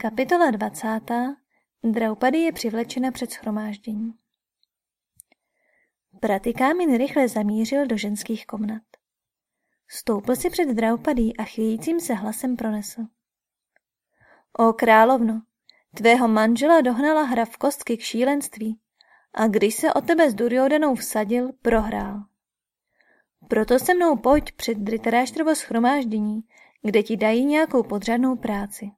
Kapitola 20. Draupady je přivlečena před schromáždění. Pratikámin rychle zamířil do ženských komnat. Stoupil si před Draupadý a chvějícím se hlasem pronesl. O královno, tvého manžela dohnala hra v kostky k šílenství a když se o tebe s Duryodanou vsadil, prohrál. Proto se mnou pojď před Dritaráštrovo schromáždění, kde ti dají nějakou podřadnou práci.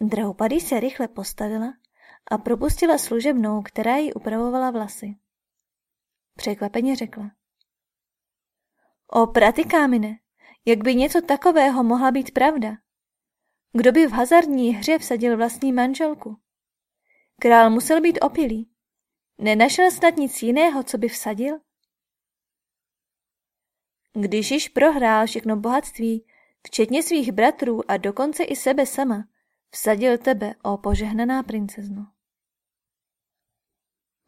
Draupadi se rychle postavila a propustila služebnou, která jí upravovala vlasy. Překvapeně řekla. O pratikámine, jak by něco takového mohla být pravda? Kdo by v hazardní hře vsadil vlastní manželku? Král musel být opilý. Nenašel snad nic jiného, co by vsadil? Když již prohrál všechno bohatství, včetně svých bratrů a dokonce i sebe sama, vsadil tebe, o požehnaná princezno.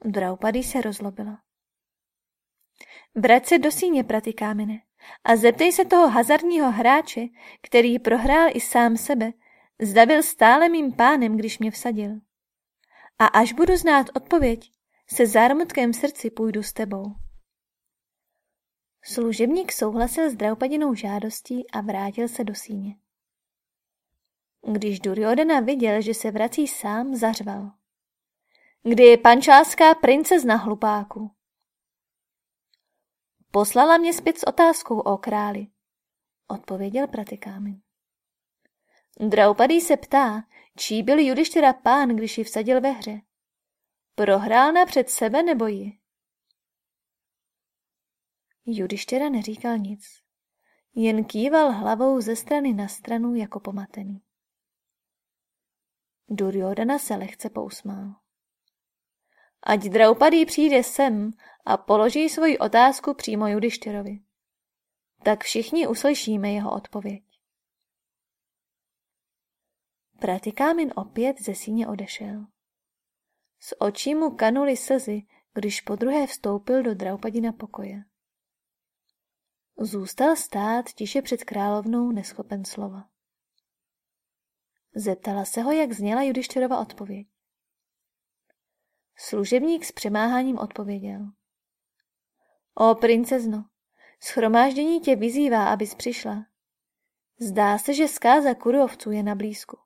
Draupadi se rozlobila. Vrať se do síně, pratikámine, a zeptej se toho hazardního hráče, který prohrál i sám sebe, zda byl stále mým pánem, když mě vsadil. A až budu znát odpověď, se zármutkem srdci půjdu s tebou. Služebník souhlasil s Draupadinou žádostí a vrátil se do síně. Když Duryodhana viděl, že se vrací sám, zařval. Kdy je pančáská princezna hlupáku? Poslala mě zpět s otázkou o králi, odpověděl Pratikámin. Draupadý se ptá, čí byl Judištěra pán, když ji vsadil ve hře. Prohrál napřed sebe nebo ji? Judištěra neříkal nic, jen kýval hlavou ze strany na stranu jako pomatený. Duryodhana se lehce pousmál. Ať Draupadý přijde sem a položí svoji otázku přímo Judištěrovi. Tak všichni uslyšíme jeho odpověď. Pratikámin opět ze síně odešel. S očí mu kanuly slzy, když podruhé vstoupil do Draupadina pokoje. Zůstal stát tiše před královnou neschopen slova. Zeptala se ho, jak zněla Judištěrova odpověď. Služebník s přemáháním odpověděl. O princezno, schromáždění tě vyzývá, abys přišla. Zdá se, že zkáza kurovců je na blízku.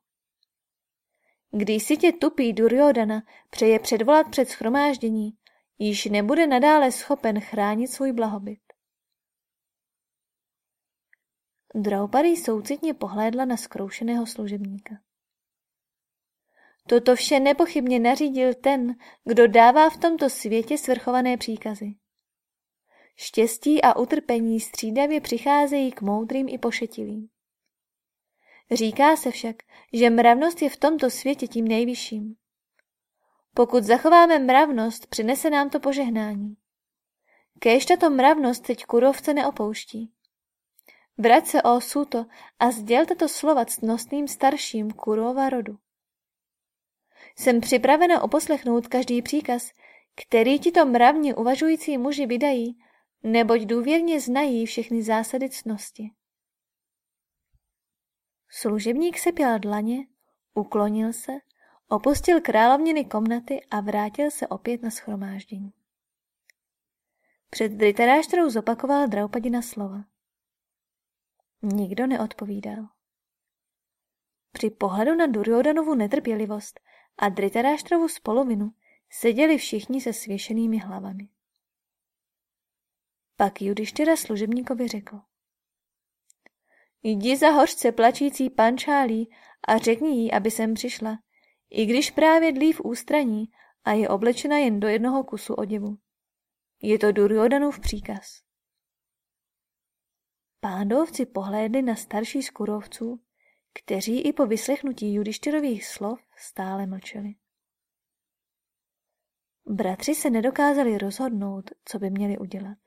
Když si tě tupý Duryodana přeje předvolat před schromáždění, již nebude nadále schopen chránit svůj blahobyt. Draupadi soucitně pohlédla na skroušeného služebníka. Toto vše nepochybně nařídil ten, kdo dává v tomto světě svrchované příkazy. Štěstí a utrpení střídavě přicházejí k moudrým i pošetilým. Říká se však, že mravnost je v tomto světě tím nejvyšším. Pokud zachováme mravnost, přinese nám to požehnání. Kéž tato mravnost teď kurovce neopouští. Vrať se, o Suto, a sděl tato slova ctnostným starším kurova rodu. Jsem připravena uposlechnout každý příkaz, který tito mravně uvažující muži vydají, neboť důvěrně znají všechny zásady ctnosti. Služebník se pěl dlaně, uklonil se, opustil královniny komnaty a vrátil se opět na schromáždění. Před Dritaráštrou zopakoval Draupadina slova. Nikdo neodpovídal. Při pohledu na Duryodanovu netrpělivost a Dritaráštrovu spolovinu seděli všichni se svěšenými hlavami. Pak Judištěra služebníkovi řekl. Jdi za hořce plačící pančálí a řekni jí, aby sem přišla, i když právě dlí v ústraní a je oblečena jen do jednoho kusu oděvu. Je to Duryodanův příkaz. Pándovci pohlédli na starší z kurovců, kteří i po vyslechnutí Judištěrových slov stále mlčeli. Bratři se nedokázali rozhodnout, co by měli udělat.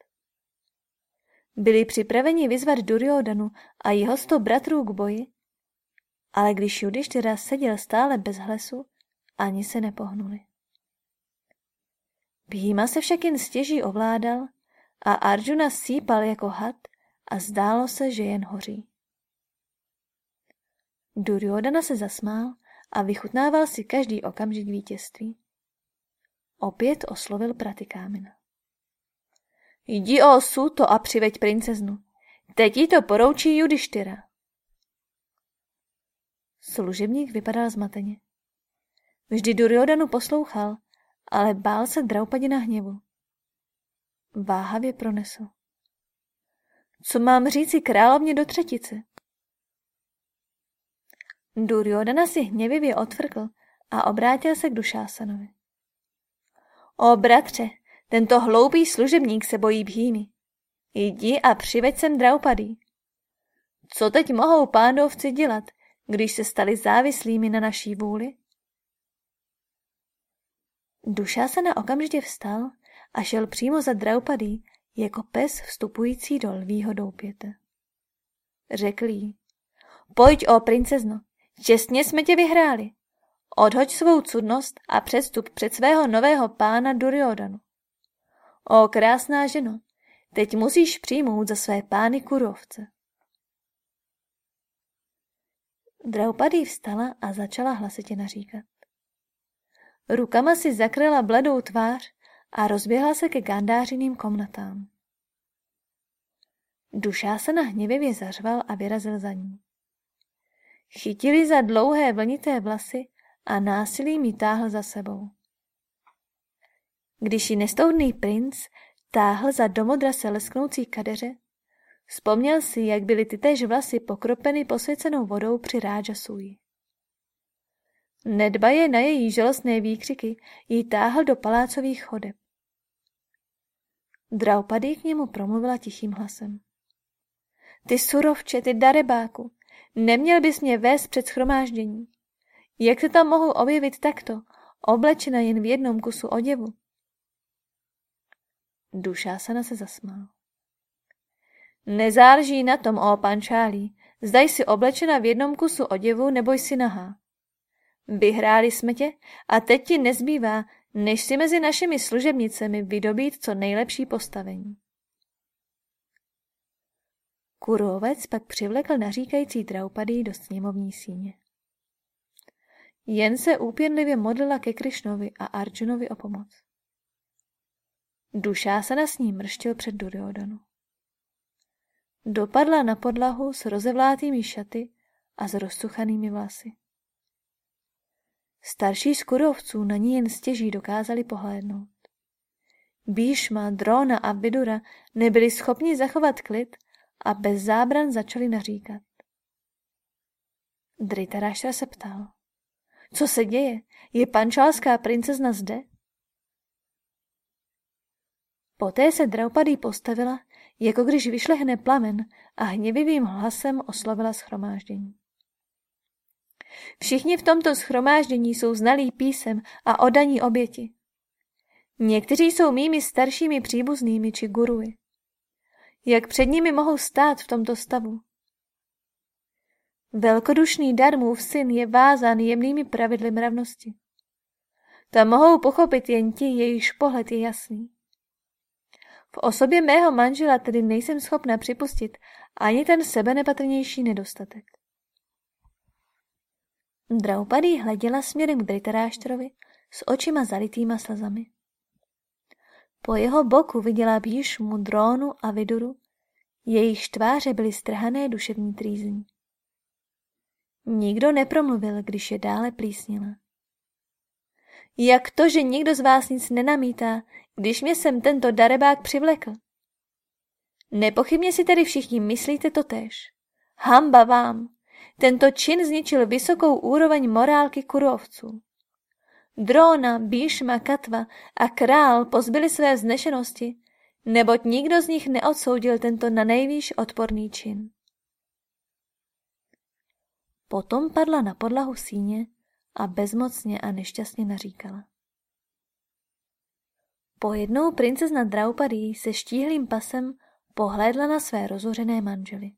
Byli připraveni vyzvat Duryodanu a jeho sto bratrů k boji, ale když Judištěra seděl stále bez hlesu, ani se nepohnuli. Bhýma se však jen stěží ovládal a Arjuna sípal jako had a zdálo se, že jen hoří. Duryodana se zasmál a vychutnával si každý okamžik vítězství. Opět oslovil Pratikámina. Jdi o suto a přiveď princeznu. Teď jí to poroučí Judištyra. Služebník vypadal zmateně. Vždy Duryodanu poslouchal, ale bál se Draupadina hněvu. Váhavě pronesl. Co mám říci královně do třetice? Duryodana si hněvivě otvrkl a obrátil se k Dušásanovi. O bratře, tento hloupý služebník se bojí bhýmy. Jdi a přiveď sem Draupadý. Co teď mohou pándovci dělat, když se stali závislými na naší vůli? Dušásana okamžitě vstal a šel přímo za Draupadý jako pes vstupující do lvího doupěte. Řekl jí, pojď o princezno, čestně jsme tě vyhráli. Odhoď svou cudnost a přestup před svého nového pána Duryodanu. O krásná ženo, teď musíš přijmout za své pány kurovce. Draupadý vstala a začala hlasitě naříkat. Rukama si zakryla bledou tvář a rozběhla se ke gandářiným komnatám. Dušá se na hněvivě zařval a vyrazil za ní. Chytili za dlouhé vlnité vlasy a násilím ji táhl za sebou. Když ji nestoudný princ táhl za domodrase lesknoucí kadeře, vzpomněl si, jak byly tytéž vlasy pokropeny posvěcenou vodou při Rážasuji. Nedbaje na její žalostné výkřiky, ji táhl do palácových chodeb. Draupadi k němu promluvila tichým hlasem. Ty surovče, ty darebáku, neměl bys mě vést před schromáždění. Jak se tam mohu objevit takto, oblečena jen v jednom kusu oděvu? Dušásana se zasmál. Nezáleží na tom, o pančálí, zdaj si oblečena v jednom kusu oděvu nebo jsi nahá. Vyhráli jsme tě a teď ti nezbývá, než si mezi našimi služebnicemi vydobít co nejlepší postavení. Kurovec pak přivlekl naříkající Draupadý do sněmovní síně. Jen se úpěnlivě modlila ke Krišnovi a Arjunovi o pomoc. Dušá se na ní mrštil před Duryodanu. Dopadla na podlahu s rozevlátými šaty a s rozsuchanými vlasy. Starší z kurovců na ní jen stěží dokázali pohlédnout. Bíšma, Drona a Vidura nebyli schopni zachovat klid a bez zábran začali naříkat. Dritarášra se ptal. Co se děje? Je pančálská princezna zde? Poté se Draupadý postavila, jako když vyšlehne plamen a hněvivým hlasem oslovila schromáždění. Všichni v tomto schromáždění jsou znalí písem a odaní oběti. Někteří jsou mými staršími příbuznými či guruji. Jak před nimi mohou stát v tomto stavu? Velkodušný darmův syn je vázán jemnými pravidly mravnosti. Tam mohou pochopit jen ti, jejichž pohled je jasný. V osobě mého manžela tedy nejsem schopna připustit ani ten sebenepatrnější nedostatek. Draupadý hleděla směrem k Dritaráštrovi s očima zalitýma slzami. Po jeho boku viděla Bíšmu, Drónu a Viduru, jejich tváře byly strhané duševní trýzní. Nikdo nepromluvil, když je dále plísnila. Jak to, že nikdo z vás nic nenamítá, když mě sem tento darebák přivlekl? Nepochybně si tedy všichni myslíte to tež. Hamba vám! Tento čin zničil vysokou úroveň morálky kurovců. Drona, Bíšma, Katva a král pozbyli své vznešenosti, neboť nikdo z nich neodsoudil tento na nejvýš odporný čin. Potom padla na podlahu síně a bezmocně a nešťastně naříkala. Pojednou princezna Draupadý se štíhlým pasem pohlédla na své rozořené manžely.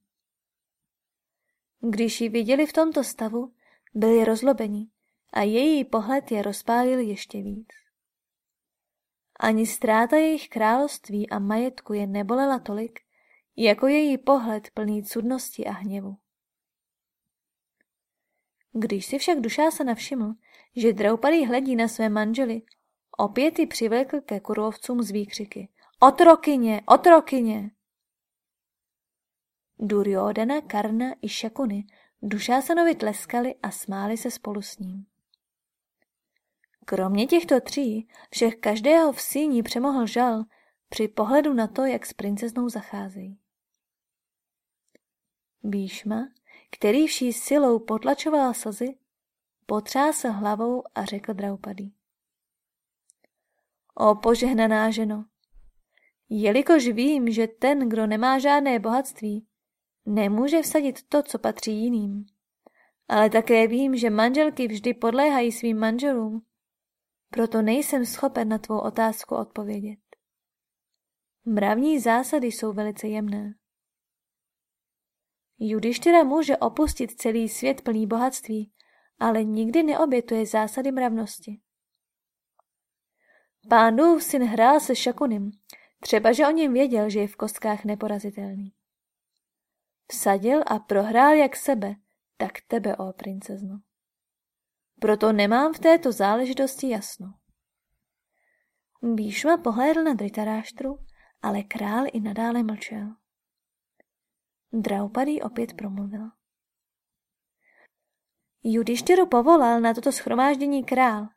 Když ji viděli v tomto stavu, byli rozlobeni a její pohled je rozpálil ještě víc. Ani ztráta jejich království a majetku je nebolela tolik, jako její pohled plný cudnosti a hněvu. Když si však Dušása navšiml, že Draupadý hledí na své manžely, opět ji přivlekl ke kurovcům z výkřiky. Otrokyně, otrokyně! Duryodana, Karna i Šakuny Dušásanovi tleskali a smáli se spolu s ním. Kromě těchto tří všech každého v síni přemohl žal při pohledu na to, jak s princeznou zacházejí. Bíšma, který vší silou potlačoval slzy, potřásl hlavou a řekl Draupadý. O požehnaná ženo, jelikož vím, že ten, kdo nemá žádné bohatství, nemůže vsadit to, co patří jiným, ale také vím, že manželky vždy podléhají svým manželům, proto nejsem schopen na tvou otázku odpovědět. Mravní zásady jsou velice jemné. Judištyra může opustit celý svět plný bohatství, ale nikdy neobětuje zásady mravnosti. Pánův syn hrál se Šakunem, třeba že o něm věděl, že je v kostkách neporazitelný. Vsadil a prohrál jak sebe, tak tebe, o princezno. Proto nemám v této záležitosti jasno. Bíšma pohlédl na Dritaráštru, ale král i nadále mlčel. Draupadý opět promluvil. Judištyru povolal na toto schromáždění král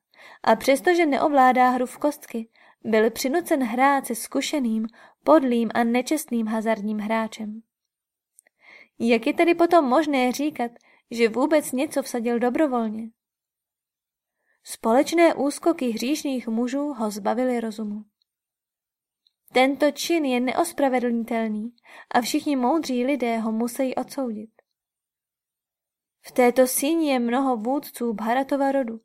a přestože neovládá hru v kostky, byl přinucen hrát se zkušeným, podlým a nečestným hazardním hráčem. Jak je tedy potom možné říkat, že vůbec něco vsadil dobrovolně? Společné úskoky hříšných mužů ho zbavili rozumu. Tento čin je neospravedlnitelný a všichni moudří lidé ho musí odsoudit. V této síni je mnoho vůdců Bharatova rodu.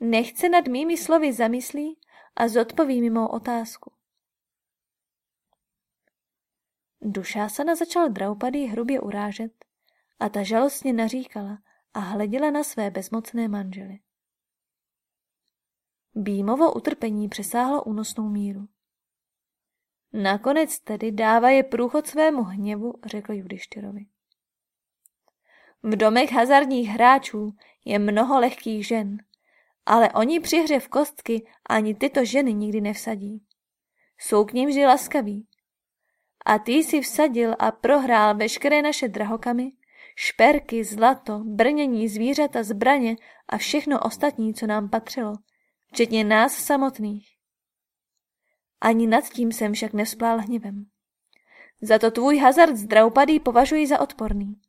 Nechce nad mými slovy zamyslí a zodpoví mi mou otázku. Dušásana začal Draupadi hrubě urážet a ta žalostně naříkala a hleděla na své bezmocné manžely. Býmovo utrpení přesáhlo únosnou míru. Nakonec tedy dává je průchod svému hněvu, řekl Judištyrovi. V domech hazardních hráčů je mnoho lehkých žen, ale oni při hře v kostky ani tyto ženy nikdy nevsadí. Jsou k ním vždy laskaví. A ty jsi vsadil a prohrál veškeré naše drahokamy, šperky, zlato, brnění, zvířata, zbraně a všechno ostatní, co nám patřilo, včetně nás samotných. Ani nad tím jsem však nesplál hněvem. Za to tvůj hazard Draupadý považuji za odporný.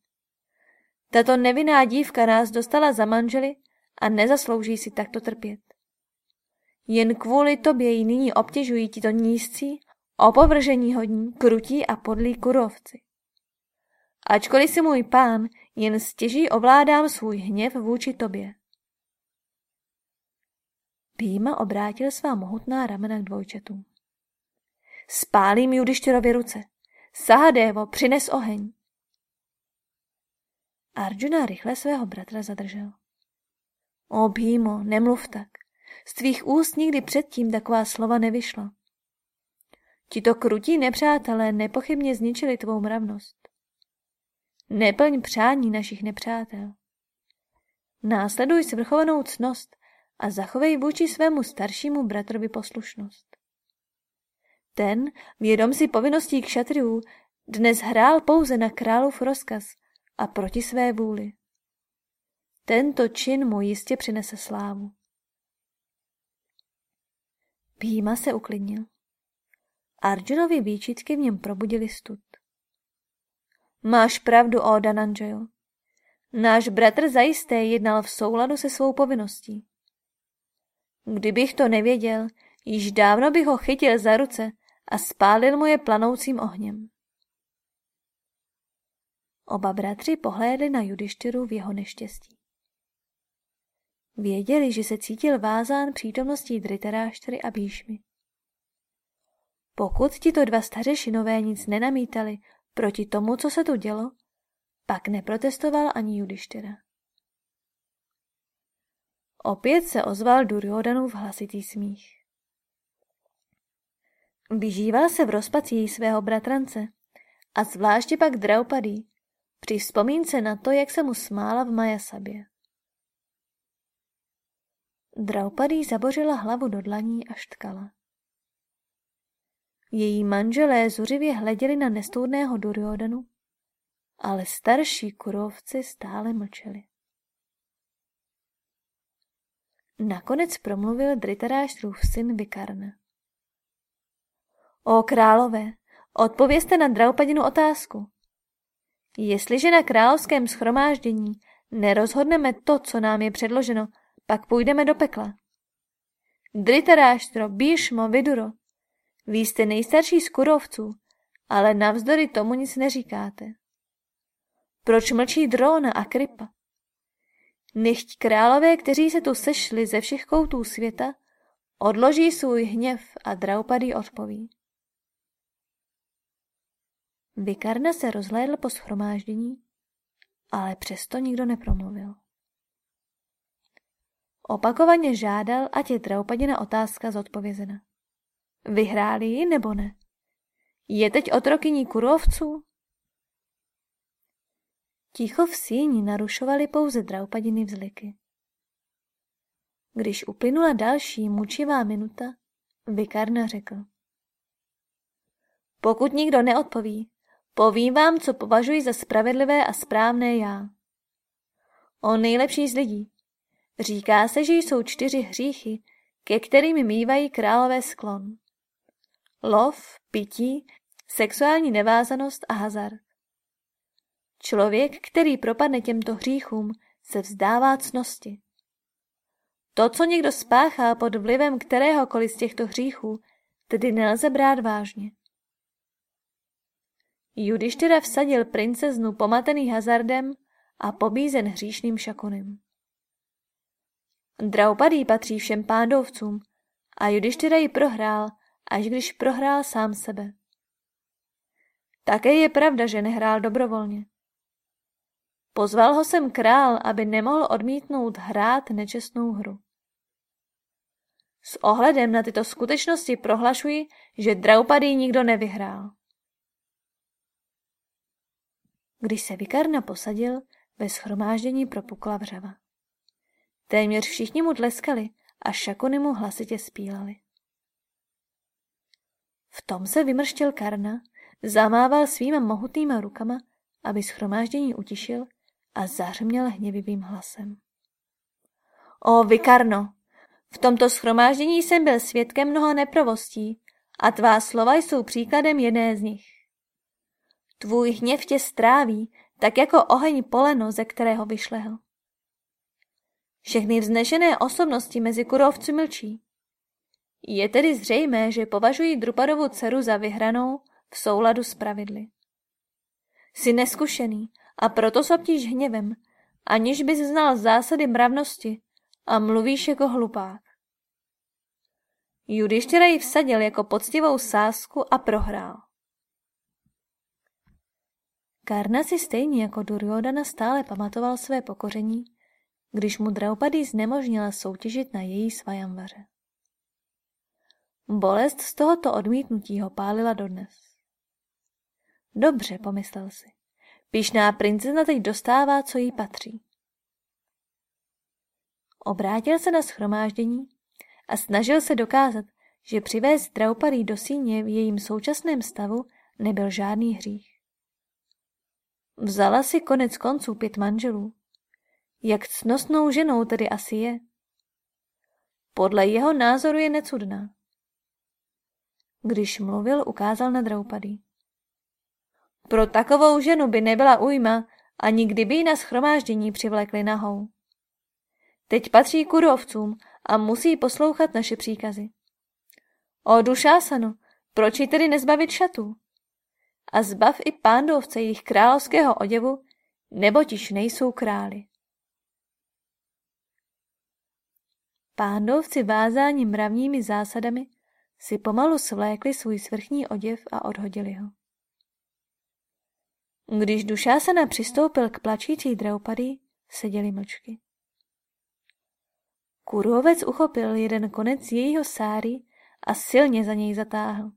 Tato nevinná dívka nás dostala za manžely a nezaslouží si takto trpět. Jen kvůli tobě ji nyní obtěžují tito nízcí, opovržení hodní, krutí a podlí kurovci. Ačkoliv si můj pán, jen stěží ovládám svůj hněv vůči tobě. Píma obrátil svá mohutná ramena k dvojčetům. Spálím Judištěrově ruce. Sahadévo, přines oheň. Arjuna rychle svého bratra zadržel. O Bhímo, nemluv tak. Z tvých úst nikdy předtím taková slova nevyšla. Tito krutí nepřátelé nepochybně zničili tvou mravnost. Neplň přání našich nepřátel. Následuj svrchovanou cnost a zachovej vůči svému staršímu bratrovi poslušnost. Ten, vědom si povinností k šatriů, dnes hrál pouze na králův rozkaz a proti své vůli. Tento čin mu jistě přinese slávu. Píma se uklidnil. Arjunovi výčitky v něm probudili stud. Máš pravdu, o Dananjoyo. Náš bratr zajisté jednal v souladu se svou povinností. Kdybych to nevěděl, již dávno bych ho chytil za ruce a spálil mu je planoucím ohněm. Oba bratři pohlédli na Judištyru v jeho neštěstí. Věděli, že se cítil vázán přítomností Dritaráštry a Bíšmy. Pokud tito dva stařešinové nic nenamítali proti tomu, co se tu dělo, pak neprotestoval ani Judištyra. Opět se ozval Duryodanův hlasitý smích. Vyžíval se v rozpací svého bratrance a zvláště pak Draupadý při vzpomínce na to, jak se mu smála v Majasabě. Draupadý zabořila hlavu do dlaní a štkala. Její manželé zuřivě hleděli na nestoudného Duryodanu, ale starší kurovci stále mlčeli. Nakonec promluvil Dritaráštrův syn Vikarna. O králové, odpovězte na Draupadinu otázku. Jestliže na královském schromáždění nerozhodneme to, co nám je předloženo, pak půjdeme do pekla. Dritaráštro, Bíšmo, Viduro, vy jste nejstarší z kurovců, ale navzdory tomu nic neříkáte. Proč mlčí Drona a Kripa? Nechť králové, kteří se tu sešli ze všech koutů světa, odloží svůj hněv a Draupadi odpoví. Vikarna se rozhlédl po schromáždění, ale přesto nikdo nepromluvil. Opakovaně žádal, ať je Draupadina otázka zodpovězena. Vyhráli ji nebo ne? Je teď otrokyní kurovců? Ticho v síni narušovali pouze Draupadiny vzliky. Když uplynula další mučivá minuta, Vikarna řekl. Pokud nikdo neodpoví, povím vám, co považuji za spravedlivé a správné já. O nejlepší z lidí. Říká se, že jsou čtyři hříchy, ke kterým mývají králové sklon. Lov, pití, sexuální nevázanost a hazard. Člověk, který propadne těmto hříchům, se vzdává cnosti. To, co někdo spáchá pod vlivem kteréhokoliv z těchto hříchů, tedy nelze brát vážně. Judištyra vsadil princeznu pomatený hazardem a pobízen hříšným šakunem. Draupadý patří všem pándovcům a Judištyra ji prohrál, až když prohrál sám sebe. Také je pravda, že nehrál dobrovolně. Pozval ho sem král, aby nemohl odmítnout hrát nečestnou hru. S ohledem na tyto skutečnosti prohlašuji, že Draupadi nikdo nevyhrál. Když se Vikarna posadil, ve schromáždění propukla vřava. Téměř všichni mu tleskali a šakony mu hlasitě spílali. V tom se vymrštil Karna, zamával svýma mohutnýma rukama, aby schromáždění utišil a zahřměl hněvivým hlasem. O, Vikarno, v tomto schromáždění jsem byl svědkem mnoha neprovostí a tvá slova jsou příkladem jedné z nich. Tvůj hněv tě stráví, tak jako oheň poleno, ze kterého vyšlehl. Všechny vznešené osobnosti mezi kurovci mlčí. Je tedy zřejmé, že považují Drupadovu dceru za vyhranou v souladu s pravidly. Jsi neskušený a proto soptíš hněvem, aniž bys znal zásady mravnosti a mluvíš jako hlupák. Judištěra ji vsadil jako poctivou sásku a prohrál. Karna si stejně jako Duryodana stále pamatoval své pokoření, když mu Draupadi znemožnila soutěžit na její svajamvaře. Bolest z tohoto odmítnutí ho pálila dodnes. Dobře, pomyslel si. Píšná princezna teď dostává, co jí patří. Obrátil se na schromáždění a snažil se dokázat, že přivést Draupadý do síně v jejím současném stavu nebyl žádný hřích. Vzala si konec konců pět manželů. Jak cnostnou ženou tedy asi je? Podle jeho názoru je necudná. Když mluvil, ukázal na Draupadi. Pro takovou ženu by nebyla újma, ani kdyby ji na schromáždění přivlekli nahou. Teď patří kurovcům a musí poslouchat naše příkazy. O dušásano, proč ji tedy nezbavit šatů? A zbav i pándovce jejich královského oděvu, neboť nejsou králi. Pándovci vázáni mravními zásadami si pomalu svlékli svůj svrchní oděv a odhodili ho. Když Dušásana přistoupil k plačící Draupadi, seděli mlčky. Kurovec uchopil jeden konec jejího sáry a silně za něj zatáhl.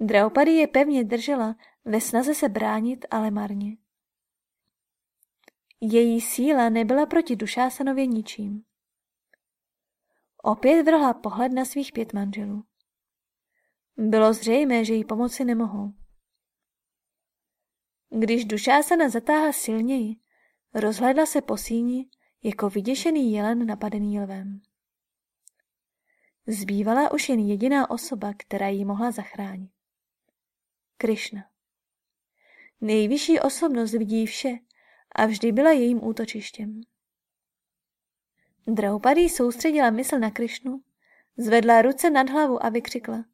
Draupadi je pevně držela ve snaze se bránit, ale marně. Její síla nebyla proti Dušásanově ničím. Opět vrhla pohled na svých pět manželů. Bylo zřejmé, že jí pomoci nemohou. Když Dušásana zatáhla silněji, rozhledla se po síni jako vyděšený jelen napadený lvem. Zbývala už jen jediná osoba, která ji mohla zachránit. Krišna. Nejvyšší osobnost vidí vše a vždy byla jejím útočištěm. Draupadý soustředila mysl na Krišnu, zvedla ruce nad hlavu a vykřikla.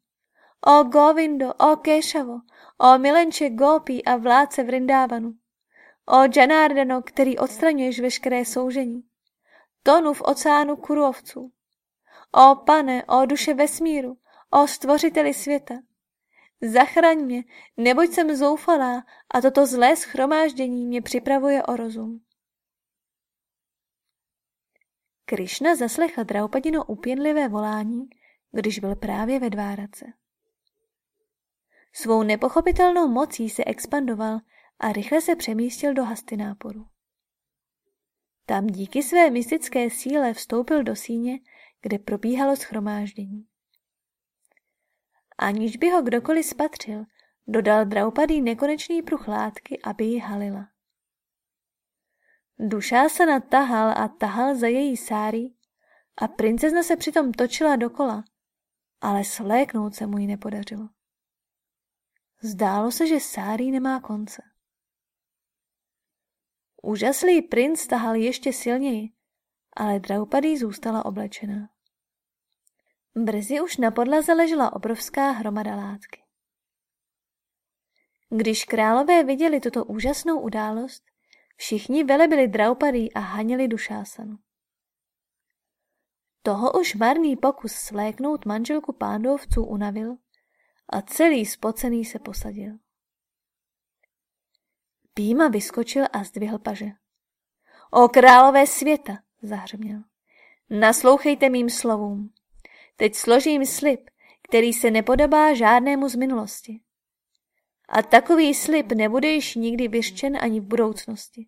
O Govindo, o Kešavo, o milenče Gopi a vládce Vrindávanu. O Janardano, který odstraňuješ veškeré soužení. Tonu v oceánu kurovců. O pane, o duše vesmíru, o stvořiteli světa. Zachraň mě, neboť jsem zoufalá a toto zlé schromáždění mě připravuje o rozum. Krišna zaslechla Draupadino upěnlivé volání, když byl právě ve dvárace. Svou nepochopitelnou mocí se expandoval a rychle se přemístil do Hastináporu. Tam díky své mystické síle vstoupil do síně, kde probíhalo schromáždění. Aniž by ho kdokoliv spatřil, dodal Draupadý nekonečný pruh látky, aby ji halila. Duša se natahal a tahal za její sáry a princezna se přitom točila dokola, ale sléknout se mu ji nepodařilo. Zdálo se, že sáry nemá konce. Úžaslý princ tahal ještě silněji, ale Draupadý zůstala oblečená. Brzy už na podlaze ležela obrovská hromada látky. Když králové viděli tuto úžasnou událost, všichni velebili Draupadý a hanili Dušásanu. Toho už marný pokus svléknout manželku pándovců unavil a celý spocený se posadil. Píma vyskočil a zdvihl paže. O králové světa, zahřměl. Naslouchejte mým slovům. Teď složím slib, který se nepodobá žádnému z minulosti. A takový slib nebude již nikdy vyřčen ani v budoucnosti.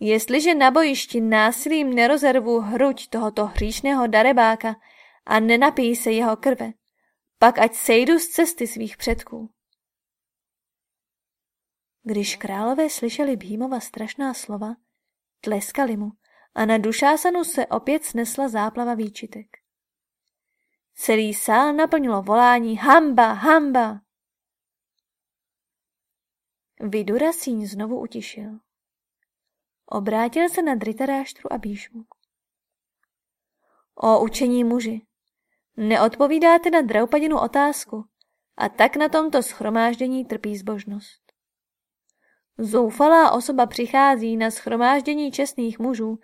Jestliže na bojišti násilím nerozervu hruď tohoto hříšného darebáka a nenapíjí se jeho krve, pak ať sejdu z cesty svých předků. Když králové slyšeli Bhímova strašná slova, tleskali mu a na Dušásanu se opět snesla záplava výčitek. Celý sál naplnilo volání hamba, hamba. Vidura síň znovu utišil. Obrátil se na Dritaráštru a Bíšmu. O učení muži, neodpovídáte na Draupadinu otázku a tak na tomto schromáždění trpí zbožnost. Zoufalá osoba přichází na schromáždění čestných mužů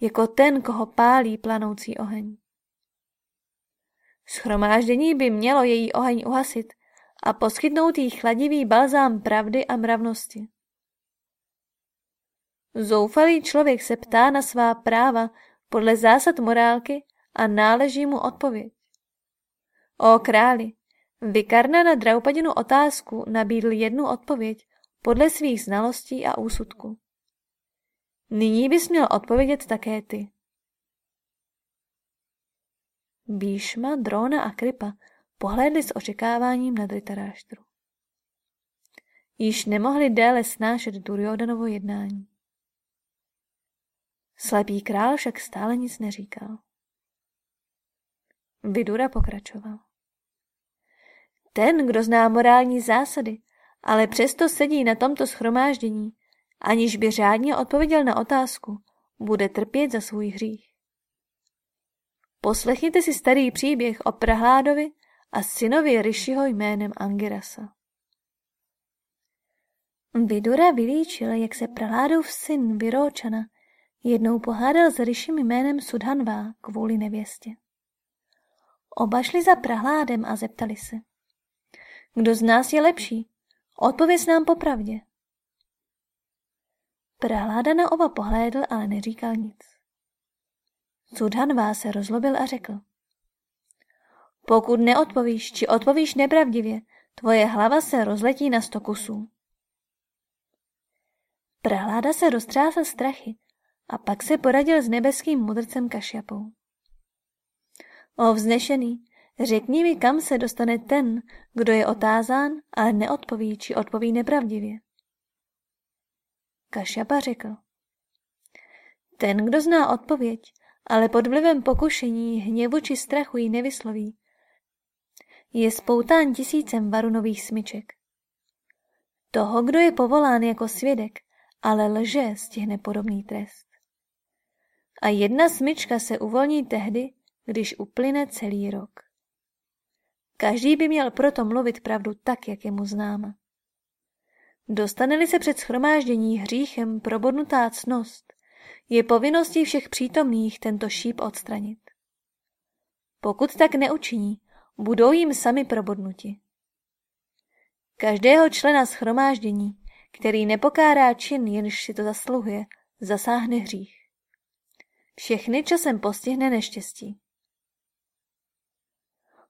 jako ten, koho pálí planoucí oheň. Schromáždění by mělo její oheň uhasit a poskytnout jí chladivý balzám pravdy a mravnosti. Zoufalý člověk se ptá na svá práva podle zásad morálky a náleží mu odpověď. O králi, Vykarna na Draupadinu otázku nabídl jednu odpověď podle svých znalostí a úsudku. Nyní bys měl odpovědět také ty. Bíšma, Drona a Kripa pohlédli s očekáváním na Dritaráštru. Již nemohli déle snášet Duryodanovo jednání. Slepý král však stále nic neříkal. Vidura pokračoval. Ten, kdo zná morální zásady, ale přesto sedí na tomto schromáždění, aniž by řádně odpověděl na otázku, bude trpět za svůj hřích. Poslechněte si starý příběh o Prahládovi a synovi Rishiho jménem Angirasa. Vidura vylíčil, jak se Prahládův syn Vyročana jednou pohádal s Rishim jménem Sudhanva kvůli nevěstě. Oba šli za Prahládem a zeptali se. Kdo z nás je lepší? Odpověz nám popravdě. Prahláda na oba pohlédl, ale neříkal nic. Sudhanvá se rozlobil a řekl. Pokud neodpovíš, či odpovíš nepravdivě, tvoje hlava se rozletí na sto kusů. Prahláda se roztřásl strachy a pak se poradil s nebeským mudrcem Kašjapou. O vznešený, řekni mi, kam se dostane ten, kdo je otázán, ale neodpoví, či odpoví nepravdivě. Kašapa řekl. Ten, kdo zná odpověď, ale pod vlivem pokušení, hněvu či strachu ji nevysloví, je spoután tisícem varunových smyček. Toho, kdo je povolán jako svědek, ale lže, stihne podobný trest. A jedna smyčka se uvolní tehdy, když uplyne celý rok. Každý by měl proto mluvit pravdu tak, jak je mu známa. Dostane-li se před schromáždění hříchem probodnutá cnost, je povinností všech přítomných tento šíp odstranit. Pokud tak neučiní, budou jim sami probodnuti. Každého člena schromáždění, který nepokárá čin, jenž si to zasluhuje, zasáhne hřích. Všechny časem postihne neštěstí.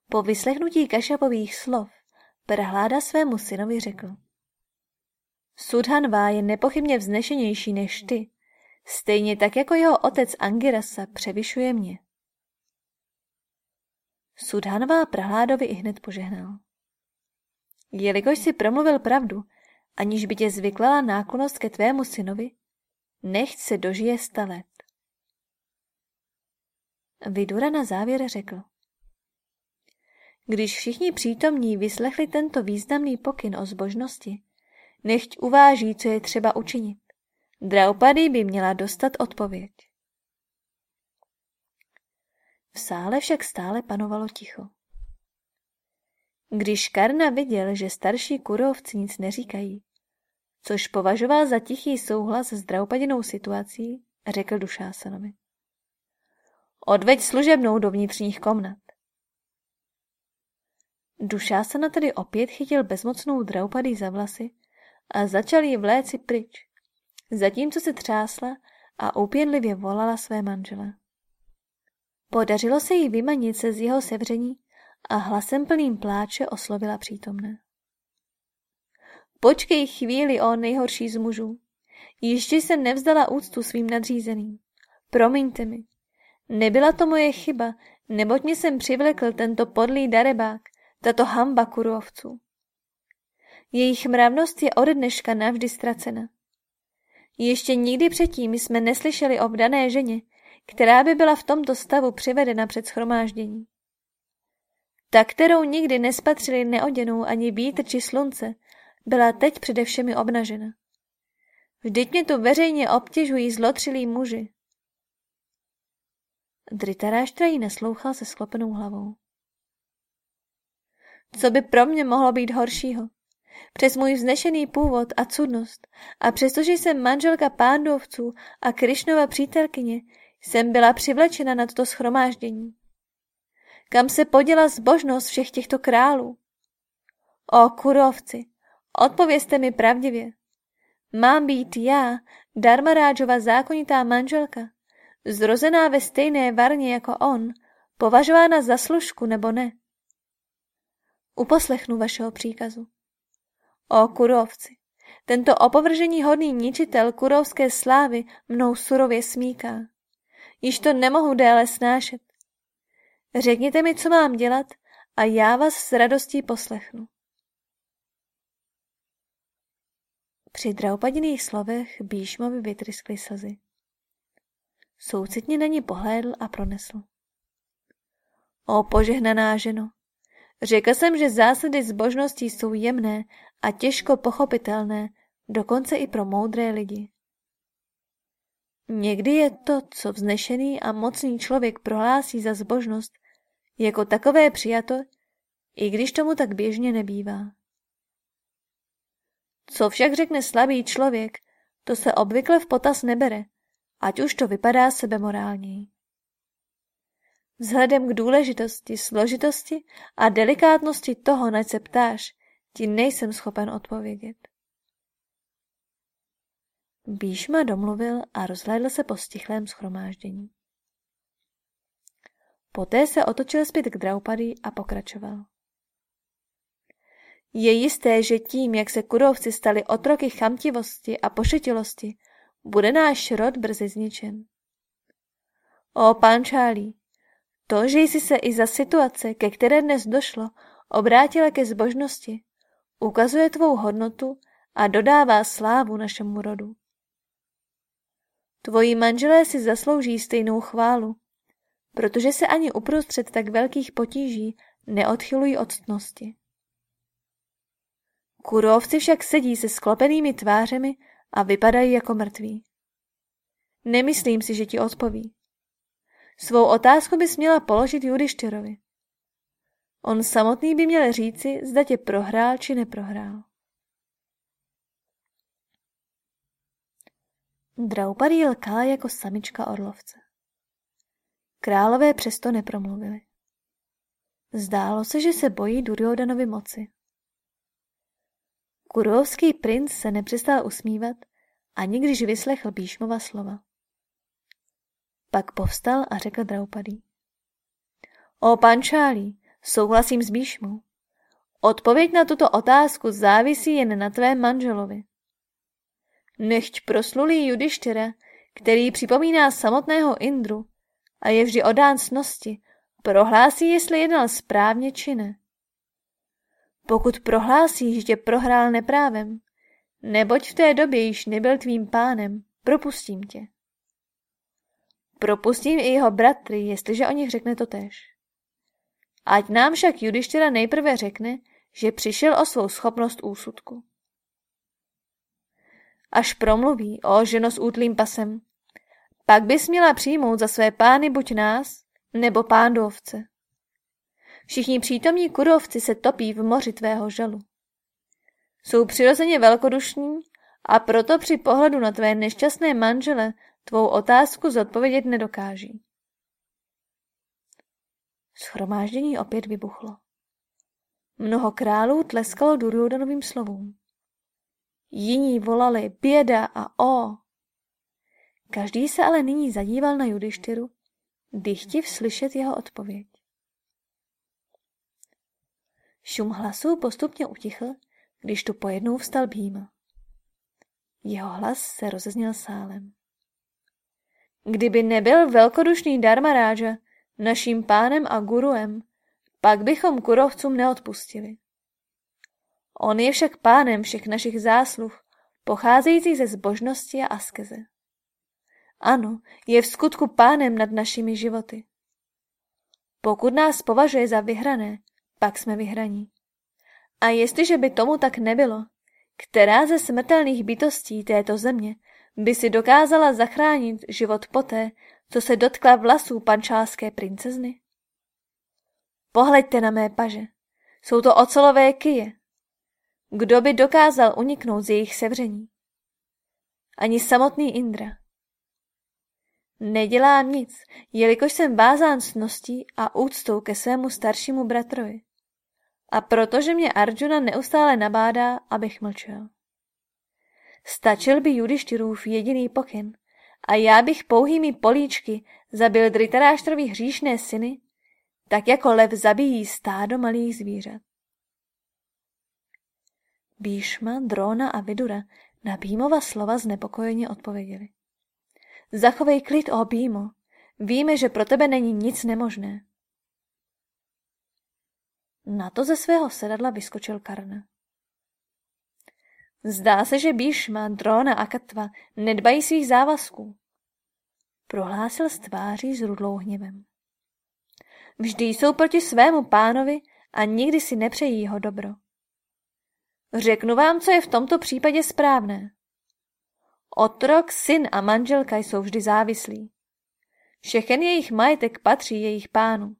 Po vyslechnutí Kašapových slov Prhláda svému synovi řekl. Sudhanvá je nepochybně vznešenější než ty, stejně tak jako jeho otec Angirasa převyšuje mě. Sudhanvá Prhládovi i hned požehnal. Jelikož si promluvil pravdu, aniž by tě zvyklala náklonost ke tvému synovi, nechť se dožije sta let. Vidura na závěr řekl. Když všichni přítomní vyslechli tento významný pokyn o zbožnosti, nechť uváží, co je třeba učinit. Draupady by měla dostat odpověď. V sále však stále panovalo ticho. Když Karna viděl, že starší kurovci nic neříkají, což považoval za tichý souhlas s Draupadinou situací, řekl Dušásanovi. Odveď služebnou do vnitřních komnat. Dušásana tedy opět chytil bezmocnou Draupadý za vlasy a začal ji vléci pryč, zatímco se třásla a úpěnlivě volala své manžele. Podařilo se jí vymanit se z jeho sevření a hlasem plným pláče oslovila přítomné. Počkej chvíli, o nejhorší z mužů. Ještě jsem nevzdala úctu svým nadřízeným. Promiňte mi. Nebyla to moje chyba, neboť mě jsem přivlekl tento podlý darebák, tato hamba kurovců. Jejich mravnost je ode dneška navždy ztracena. Ještě nikdy předtím jsme neslyšeli o vdané ženě, která by byla v tomto stavu přivedena před schromáždění. Ta, kterou nikdy nespatřili neoděnou ani vítr či slunce, byla teď především obnažena. Vždyť mě tu veřejně obtěžují zlotřilí muži. Dritaráštra jí naslouchal se sklopenou hlavou. Co by pro mě mohlo být horšího? Přes můj vznešený původ a cudnost a přestože jsem manželka pándovců a Krišnova přítelkyně, jsem byla přivlečena na toto schromáždění. Kam se poděla zbožnost všech těchto králů? O kurovci, odpovězte mi pravdivě. Mám být já, Darmarádžova zákonitá manželka, zrozená ve stejné varně jako on, považována za služku nebo ne? Uposlechnu vašeho příkazu. O kurovci, tento opovržení hodný ničitel kurovské slávy mnou surově smíká. Již to nemohu déle snášet. Řekněte mi, co mám dělat a já vás s radostí poslechnu. Při draupadiných slovech Bíšmovi vytryskly slzy. Soucitně na ní pohlédl a pronesl. O požehnaná ženo, řekl jsem, že zásady zbožnosti jsou jemné a těžko pochopitelné, dokonce i pro moudré lidi. Někdy je to, co vznešený a mocný člověk prohlásí za zbožnost, jako takové přijato, i když tomu tak běžně nebývá. Co však řekne slabý člověk, to se obvykle v potaz nebere, ať už to vypadá sebemorálněji. Vzhledem k důležitosti, složitosti a delikátnosti toho, nač se ptáš, ti nejsem schopen odpovědět. Bíšma domluvil a rozhlédl se po stichlém schromáždění. Poté se otočil zpět k Draupadi a pokračoval. Je jisté, že tím, jak se kurovci stali otroky chamtivosti a pošetilosti, bude náš rod brzy zničen. O pančálí, To, že jsi se i za situace, ke které dnes došlo, obrátila ke zbožnosti, ukazuje tvou hodnotu a dodává slávu našemu rodu. Tvoji manželé si zaslouží stejnou chválu, protože se ani uprostřed tak velkých potíží neodchylují od ctnosti. Kurovci však sedí se sklopenými tvářemi a vypadají jako mrtví. Nemyslím si, že ti odpoví. Svou otázku bys měla položit Judištyrovi. On samotný by měl říci, zda tě prohrál či neprohrál. Draupadý lkala jako samička orlovce. Králové přesto nepromluvili. Zdálo se, že se bojí Duryodanovi moci. Kurovský princ se nepřestal usmívat, ani když vyslechl Bíšmova slova. Pak povstal a řekl Draupadý. O pančálí, souhlasím s Bíšmou. Odpověď na tuto otázku závisí jen na tvém manželovi. Nechť proslulý Judištyra, který připomíná samotného Indru a je vždy odán snosti, prohlásí, jestli jednal správně či ne. Pokud prohlásí, že prohrál neprávem, neboť v té době již nebyl tvým pánem, propustím tě. Propustím i jeho bratry, jestliže o nich řekne to tež. Ať nám však Judištěra nejprve řekne, že přišel o svou schopnost úsudku. Až promluví o ženo s útlým pasem, pak bys měla přijmout za své pány buď nás, nebo pándovce. Všichni přítomní kurovci se topí v moři tvého žalu. Jsou přirozeně velkodušní a proto při pohledu na tvé nešťastné manžele tvou otázku zodpovědět nedokáží. Schromáždění opět vybuchlo. Mnoho králů tleskalo Duryodanovým slovům. Jiní volali běda a o. Každý se ale nyní zadíval na Judištyru, dychtiv slyšet jeho odpověď. Šum hlasů postupně utichl, když tu pojednou vstal Bhima. Jeho hlas se rozezněl sálem. Kdyby nebyl velkodušný Dharmaráža naším pánem a guruem, pak bychom kurovcům neodpustili. On je však pánem všech našich zásluh, pocházejících ze zbožnosti a askeze. Ano, je v skutku pánem nad našimi životy. Pokud nás považuje za vyhrané, pak jsme vyhraní. A jestliže by tomu tak nebylo, která ze smrtelných bytostí této země by si dokázala zachránit život poté, co se dotkla vlasů pančálské princezny? Pohleďte na mé paže. Jsou to ocelové kyje. Kdo by dokázal uniknout z jejich sevření? Ani samotný Indra. Nedělám nic, jelikož jsem vázán cností a úctou ke svému staršímu bratrovi. A protože mě Arjuna neustále nabádá, abych mlčel. Stačil by Judištyrův jediný pokyn a já bych pouhými políčky zabil Dritaráštrovi hříšné syny, tak jako lev zabíjí stádo malých zvířat. Bíšma, Drona a Vidura na Bímova slova znepokojeně odpověděli. Zachovej klid, o Bímo. Víme, že pro tebe není nic nemožné. Na to ze svého sedadla vyskočil Karna. Zdá se, že Bíšma, Drona a Katva nedbají svých závazků. Prohlásil s tváří s rudlou hněvem. Vždy jsou proti svému pánovi a nikdy si nepřejí jeho dobro. Řeknu vám, co je v tomto případě správné. Otrok, syn a manželka jsou vždy závislí. Všechen jejich majetek patří jejich pánu.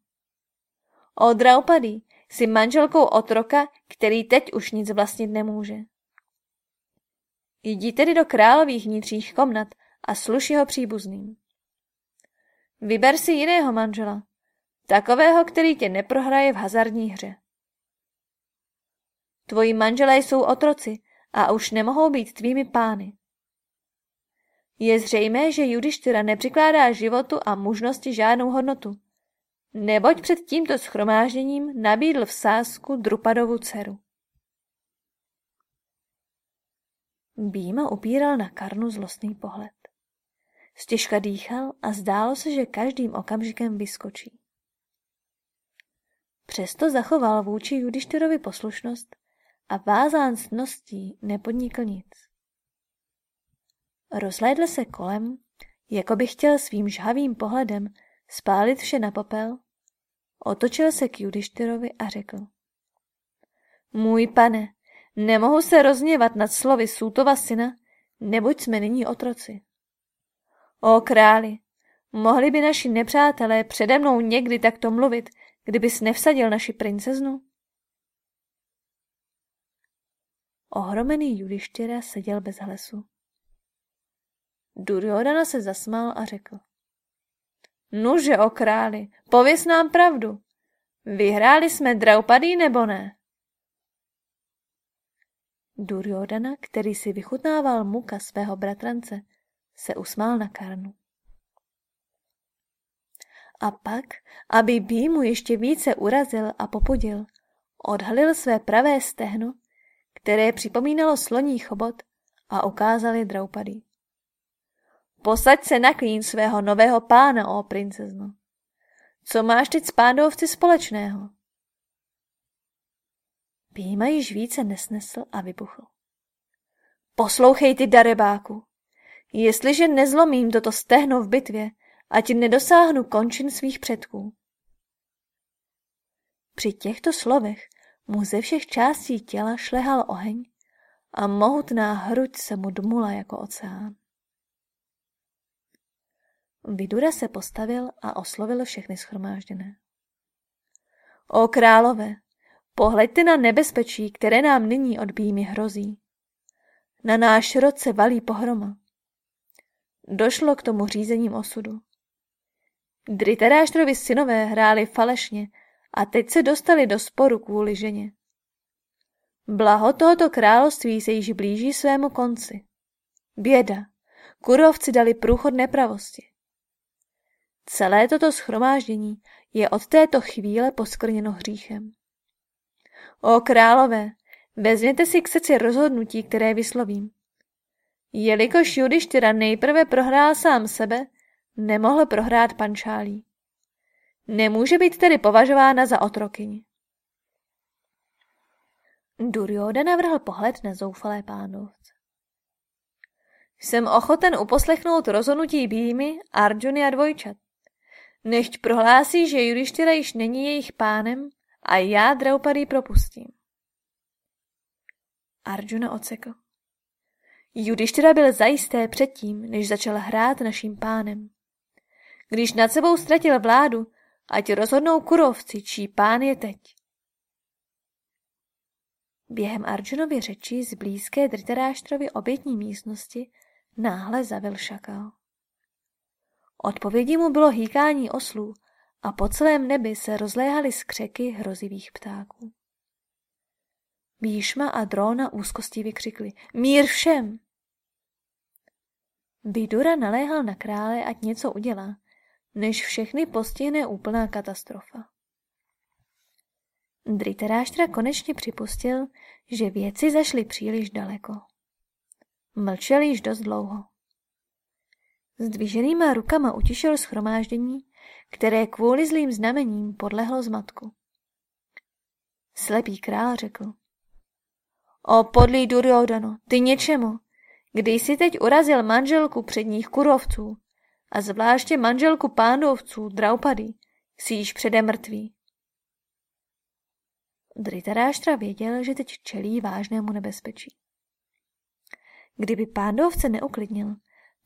O Draupadi si manželkou otroka, který teď už nic vlastnit nemůže. Jdi tedy do králových vnitřních komnat a sluš jeho příbuzným. Vyber si jiného manžela, takového, který tě neprohraje v hazardní hře. Tvoji manželé jsou otroci a už nemohou být tvými pány. Je zřejmé, že Judištyra nepřikládá životu a mužnosti žádnou hodnotu, neboť před tímto schromážděním nabídl v sásku Drupadovu dceru. Býma upíral na Karnu zlostný pohled. Stěžka dýchal a zdálo se, že každým okamžikem vyskočí. Přesto zachoval vůči Judištyrovi poslušnost a vázán cností nepodnikl nic. Rozhlédl se kolem, jako by chtěl svým žhavým pohledem spálit vše na popel, otočil se k Judištyrovi a řekl. Můj pane, nemohu se rozněvat nad slovy Sůtova syna, neboť jsme nyní otroci. O králi, mohli by naši nepřátelé přede mnou někdy takto mluvit, kdybys nevsadil naši princeznu? Ohromený Judištěra seděl bez hlasu. Duryodhana se zasmál a řekl. Nuže o králi, pověs nám pravdu. Vyhráli jsme Draupadý nebo ne? Duryodhana, který si vychutnával muka svého bratrance, se usmál na Karnu. A pak, aby Bímu ještě více urazil a popudil, odhalil své pravé stehno, které připomínalo sloní chobot a ukázali Draupadi. Posaď se na klín svého nového pána, o princezno. Co máš teď s pándovci společného? Býma již více nesnesl a vybuchl. Poslouchej ty, darebáku. Jestliže nezlomím toto stehno v bitvě, ať nedosáhnu končin svých předků. Při těchto slovech mu ze všech částí těla šlehal oheň a mohutná hruď se mu dmula jako oceán. Vidura se postavil a oslovil všechny schromážděné. O králové, pohleďte na nebezpečí, které nám nyní od býmy hrozí. Na náš rod se valí pohroma. Došlo k tomu řízením osudu. Dritaráštrovi synové hráli falešně a teď se dostali do sporu kvůli ženě. Blaho tohoto království se již blíží svému konci. Běda, kurovci dali průchod nepravosti. Celé toto schromáždění je od této chvíle poskrněno hříchem. O králové, vezměte si k srdci rozhodnutí, které vyslovím. Jelikož Judištyra nejprve prohrál sám sebe, nemohl prohrát pančálí. Nemůže být tedy považována za otrokyni. Duryoda navrhl pohled na zoufalé pánovce. Jsem ochoten uposlechnout rozhodnutí Bímy, Arjuny a dvojčat. Nechť prohlásí, že Judištěra již není jejich pánem a já Draupadi propustím. Arjuna ocekl. Judištěra byl zajisté předtím, než začal hrát naším pánem. Když nad sebou ztratil vládu, ať rozhodnou kurovci, čí pán je teď. Během Arjunovy řeči z blízké Dritaráštrovy obětní místnosti náhle zavil šakal. Odpovědí mu bylo hýkání oslů a po celém nebi se rozléhaly skřeky hrozivých ptáků. Bíšma a Drona úzkostí vykřikli Mír všem! Vidura naléhal na krále, ať něco udělá, než všechny postihne úplná katastrofa. Dritaráštra konečně připustil, že věci zašly příliš daleko. Mlčel již dost dlouho. Zdviženýma rukama utišil schromáždění, které kvůli zlým znamením podlehlo zmatku. Slepý král řekl. O podlý Duryodano, ty něčemu, když jsi teď urazil manželku předních kurovců a zvláště manželku pánovců Draupady, jsi již přede mrtvý. Dritaráštra věděl, že teď čelí vážnému nebezpečí. Kdyby pándovce neuklidnil,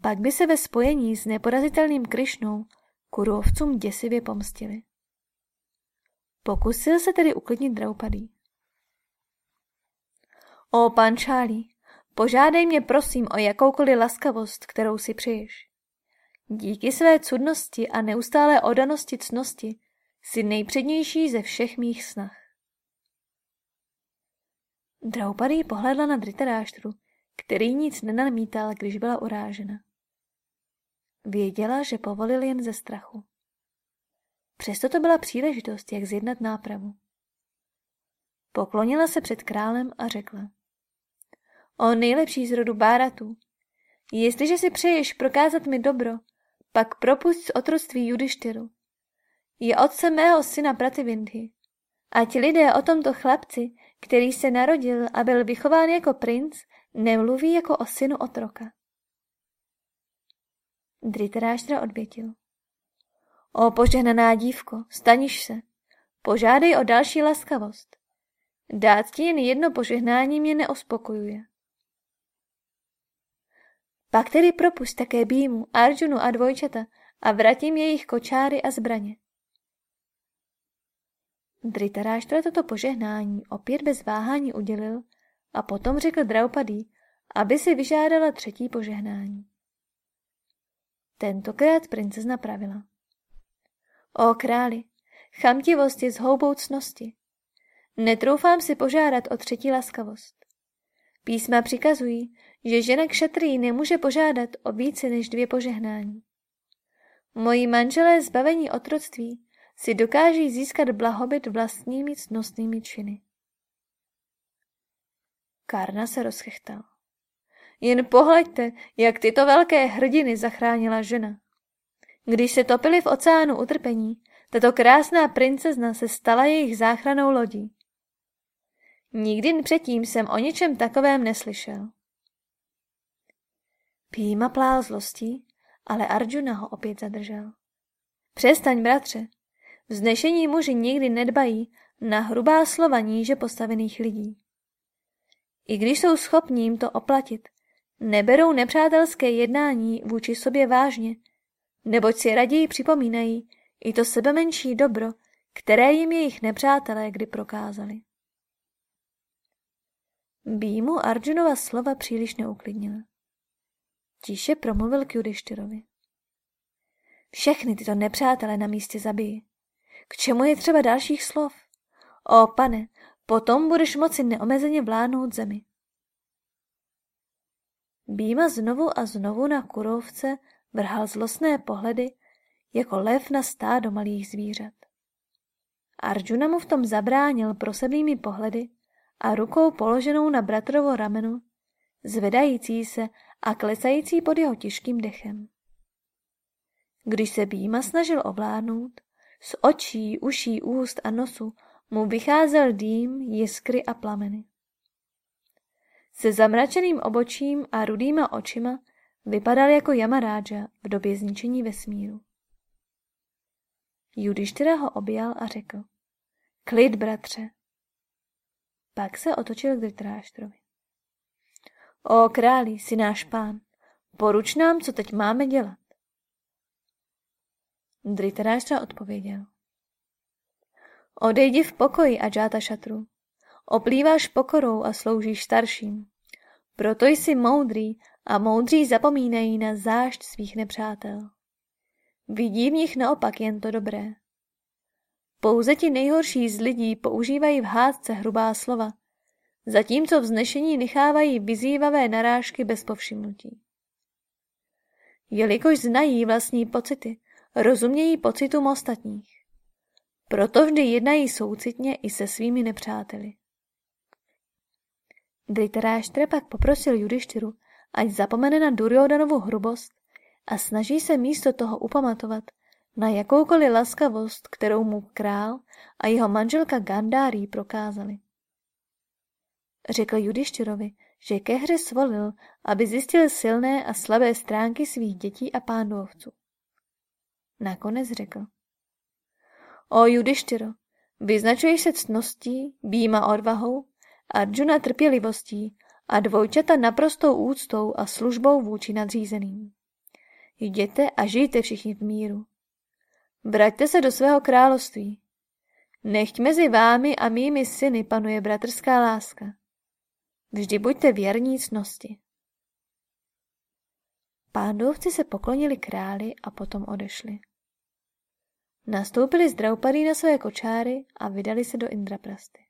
pak by se ve spojení s neporazitelným Krišnou kurovcům děsivě pomstili. Pokusil se tedy uklidnit Draupadý. O pančálí, požádej mě prosím o jakoukoliv laskavost, kterou si přeješ. Díky své cudnosti a neustálé odanosti cnosti si nejpřednější ze všech mých snah. Draupadý pohledla na Dritaráštru, který nic nenamítal, když byla urážena. Věděla, že povolil jen ze strachu. Přesto to byla příležitost, jak zjednat nápravu. Poklonila se před králem a řekla. O nejlepší z rodu Báratů, jestliže si přeješ prokázat mi dobro, pak propust z otroctví Judištyru. Je otcem mého syna Prativindhy Ať lidé o tomto chlapci, který se narodil a byl vychován jako princ, nemluví jako o synu otroka. Dritaráštra odvětil. O požehnaná dívko, staniš se. Požádej o další laskavost. Dát ti jen jedno požehnání mě neuspokojuje. Pak tedy propust také Bímu, Arjunu a dvojčata a vratím jejich kočáry a zbraně. Dritaráštra toto požehnání opět bez váhání udělil a potom řekl Draupadý, aby si vyžádala třetí požehnání. Tentokrát princezna pravila. O králi, chamtivost je zhoubou cnosti. Netroufám si požádat o třetí laskavost. Písma přikazují, že žena kšatrý nemůže požádat o více než dvě požehnání. Moji manželé zbavení otroctví si dokáží získat blahobyt vlastními cnostnými činy. Karna se rozchechtal. Jen pohleďte, jak tyto velké hrdiny zachránila žena. Když se topili v oceánu utrpení, tato krásná princezna se stala jejich záchranou lodí. Nikdy předtím jsem o něčem takovém neslyšel. Píma plál zlostí, ale Arjuna ho opět zadržel. Přestaň, bratře. Vznešení muži nikdy nedbají na hrubá slova níže postavených lidí. I když jsou schopní jim to oplatit, neberou nepřátelské jednání vůči sobě vážně, neboť si raději připomínají i to sebemenší dobro, které jim jejich nepřátelé kdy prokázali. Býmu Arjunova slova příliš neuklidnila. Tiše promluvil k Judištyrovi. Všechny tyto nepřátelé na místě zabiji. K čemu je třeba dalších slov? O pane, potom budeš moci neomezeně vládnout zemi. Býma znovu a znovu na kurovce vrhal zlostné pohledy, jako lev na stádo malých zvířat. Arjuna mu v tom zabránil prosebnými pohledy a rukou položenou na bratrovo rameno, zvedající se a klesající pod jeho těžkým dechem. Když se Býma snažil ovládnout, z očí, uší, úst a nosu mu vycházel dým, jiskry a plameny. Se zamračeným obočím a rudýma očima vypadal jako Yamaráža v době zničení vesmíru. Judištyra ho objal a řekl. Klid, bratře. Pak se otočil k Dhritarashtrovi. O králi, jsi náš pán, poruč nám, co teď máme dělat. Dhritarashtra odpověděl. Odejdi v pokoji, Ajata šatru. Oplýváš pokorou a sloužíš starším. Proto jsi moudrý a moudří zapomínají na zášť svých nepřátel. Vidí v nich naopak jen to dobré. Pouze ti nejhorší z lidí používají v hádce hrubá slova, zatímco vznešení nechávají vyzývavé narážky bez povšimnutí. Jelikož znají vlastní pocity, rozumějí pocitům ostatních. Proto vždy jednají soucitně i se svými nepřáteli. Dhritarashtra pak poprosil Judištyru, ať zapomene na Duryodanovu hrubost a snaží se místo toho upamatovat na jakoukoliv laskavost, kterou mu král a jeho manželka Gandhári prokázali. Řekl Judištyrovi, že ke hře svolil, aby zjistil silné a slabé stránky svých dětí a pándovců. Nakonec řekl. O Judištyro, vyznačuješ se ctností, býma odvahou, Arjuna trpělivostí a dvojčata naprostou úctou a službou vůči nadřízeným. Jděte a žijte všichni v míru. Vraťte se do svého království. Nechť mezi vámi a mými syny panuje bratrská láska. Vždy buďte věrní cnosti. Pándovci se poklonili králi a potom odešli. Nastoupili z Draupadí na své kočáry a vydali se do Indraprasty.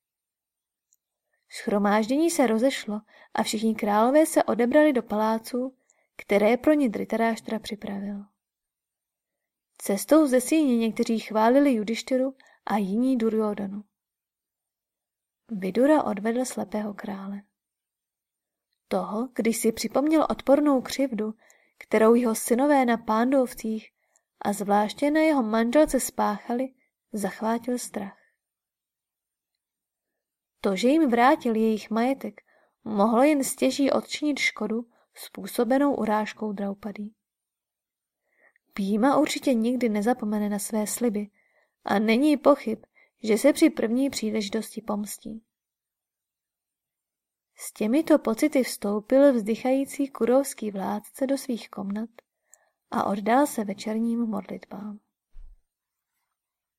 Schromáždění se rozešlo a všichni králové se odebrali do paláců, které pro ně Dritaráštra připravil. Cestou ze síně někteří chválili Judištyru a jiní Duryodanu. Vidura odvedl slepého krále. Toho, když si připomněl odpornou křivdu, kterou jeho synové na pándovcích a zvláště na jeho manželce spáchali, zachvátil strach. To, že jim vrátil jejich majetek, mohlo jen stěží odčinit škodu způsobenou urážkou Draupadí. Píma určitě nikdy nezapomene na své sliby a není pochyb, že se při první příležitosti pomstí. S těmito pocity vstoupil vzdychající kurovský vládce do svých komnat a oddal se večerním modlitbám.